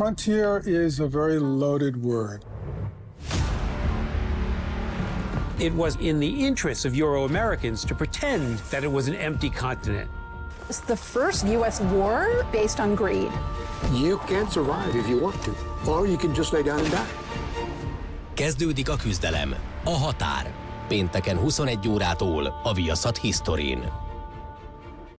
Frontier is a very loaded word. It was in the interests of Euro Americans to pretend that it was an empty continent. It's the first U.S. war based on greed. You can survive if you want to, or you can just lay down and die. Kezdődik a küzdelem. A határ. Pénteken 21 órától a Viaszat Historin.